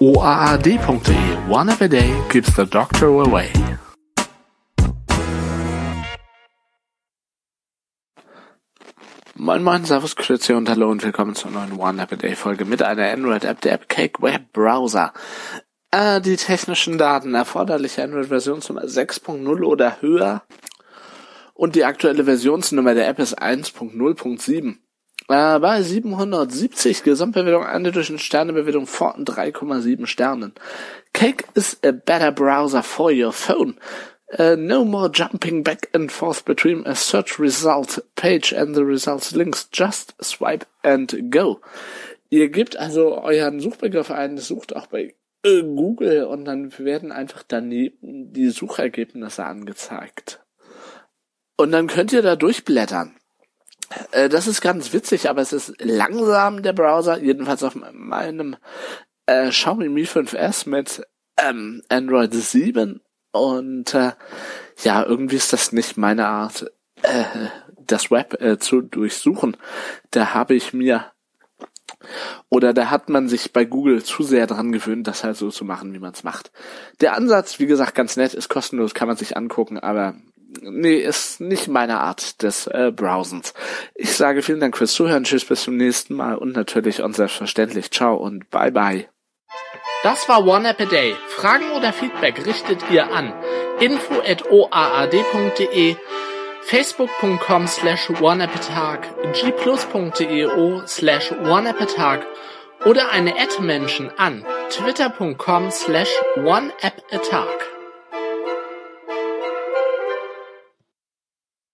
OAAD.de One Every Day keeps the doctor away. Moin Moin, Servus, Grüezi und Hallo und willkommen zur neuen One App a Day Folge mit einer Android-App, der App Cake Web Browser. Äh, die technischen Daten, erforderliche Android-Versionsnummer 6.0 oder höher und die aktuelle Versionsnummer der App ist 1.0.7. Äh, bei 770 Gesamtbewertung eine durch eine Sternebewertung von 3,7 Sternen. Cake is a better browser for your phone. Uh, no more jumping back and forth between a search result page and the results links. Just swipe and go. Ihr gebt also euren Suchbegriff ein, sucht auch bei äh, Google und dann werden einfach daneben die Suchergebnisse angezeigt. Und dann könnt ihr da durchblättern. Äh, das ist ganz witzig, aber es ist langsam, der Browser, jedenfalls auf meinem äh, Xiaomi Mi 5S mit ähm, Android 7 und äh, ja, irgendwie ist das nicht meine Art, äh, das Web äh, zu durchsuchen. Da habe ich mir oder da hat man sich bei Google zu sehr dran gewöhnt, das halt so zu machen, wie man es macht. Der Ansatz, wie gesagt, ganz nett, ist kostenlos, kann man sich angucken, aber nee, ist nicht meine Art des äh, Browsens. Ich sage vielen Dank fürs Zuhören, tschüss, bis zum nächsten Mal und natürlich und selbstverständlich ciao und bye bye. Das war One App a Day. Fragen oder Feedback richtet ihr an info at oaad.de, facebook.com slash oneappatag, gplus.deo slash oneappatag oder eine Ad-Menschen an twitter.com slash oneappatag.